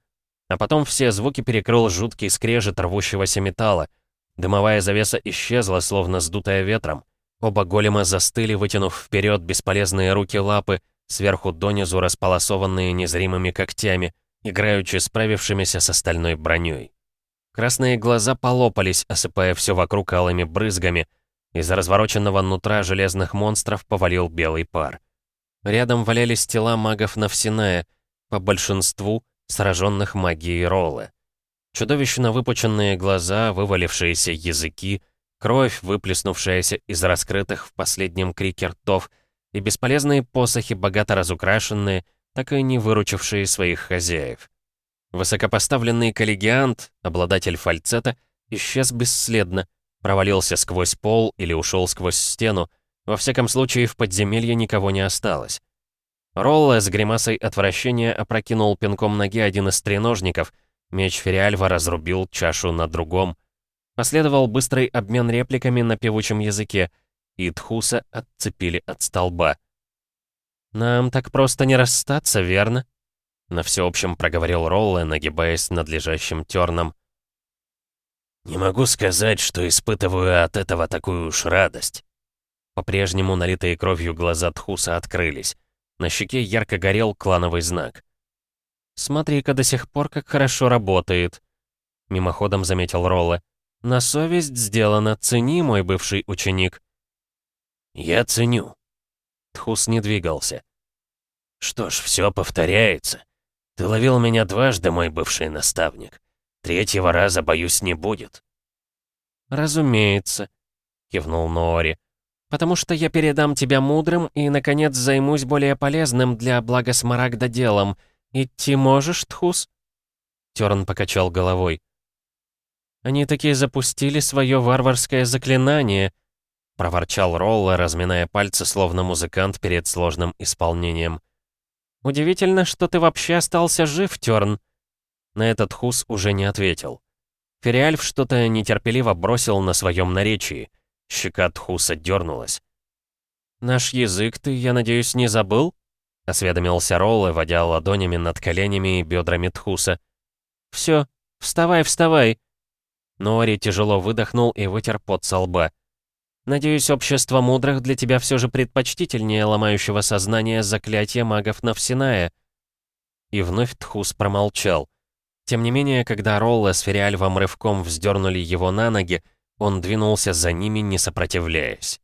а потом все звуки перекрыл жуткий скрежет рвущегося металла. Дымовая завеса исчезла, словно сдутая ветром. Оба голема застыли, вытянув вперед бесполезные руки-лапы, сверху донизу располосованные незримыми когтями, играючи справившимися с остальной броней. Красные глаза полопались, осыпая все вокруг алыми брызгами. Из развороченного нутра железных монстров повалил белый пар. Рядом валялись тела магов Навсиная, по большинству сраженных магией Роллы. Чудовищно выпученные глаза, вывалившиеся языки, кровь, выплеснувшаяся из раскрытых в последнем крике ртов, и бесполезные посохи, богато разукрашенные, так и не выручившие своих хозяев. Высокопоставленный коллегиант, обладатель фальцета, исчез бесследно, провалился сквозь пол или ушел сквозь стену, во всяком случае, в подземелье никого не осталось. Ролла с гримасой отвращения опрокинул пинком ноги один из треножников, меч Фериальва разрубил чашу на другом. Последовал быстрый обмен репликами на певучем языке, и Тхуса отцепили от столба. «Нам так просто не расстаться, верно?» На всеобщем проговорил Ролле, нагибаясь над лежащим терном. «Не могу сказать, что испытываю от этого такую уж радость». По-прежнему налитые кровью глаза Тхуса открылись. На щеке ярко горел клановый знак. «Смотри-ка до сих пор, как хорошо работает», — мимоходом заметил Ролле. «На совесть сделано, цени, мой бывший ученик». «Я ценю». Тхус не двигался. «Что ж, все повторяется. Ты ловил меня дважды, мой бывший наставник. Третьего раза, боюсь, не будет». «Разумеется», — кивнул Ноори. «Потому что я передам тебя мудрым и, наконец, займусь более полезным для блага Смарагда делом. Идти можешь, Тхус?» Терн покачал головой. «Они таки запустили свое варварское заклинание», — проворчал Ролла, разминая пальцы, словно музыкант перед сложным исполнением. «Удивительно, что ты вообще остался жив, Терн». На этот Хус уже не ответил. Фериальф что-то нетерпеливо бросил на своем наречии. Щека Тхуса дернулась. «Наш язык ты, я надеюсь, не забыл?» — осведомился Роллы, водя ладонями над коленями и бедрами Тхуса. «Все, вставай, вставай!» Нори тяжело выдохнул и вытер пот со лба. Надеюсь, общество мудрых для тебя все же предпочтительнее ломающего сознание заклятия магов Навсиная». И вновь Тхус промолчал. Тем не менее, когда Ролла с Фериальвом рывком вздернули его на ноги, он двинулся за ними, не сопротивляясь.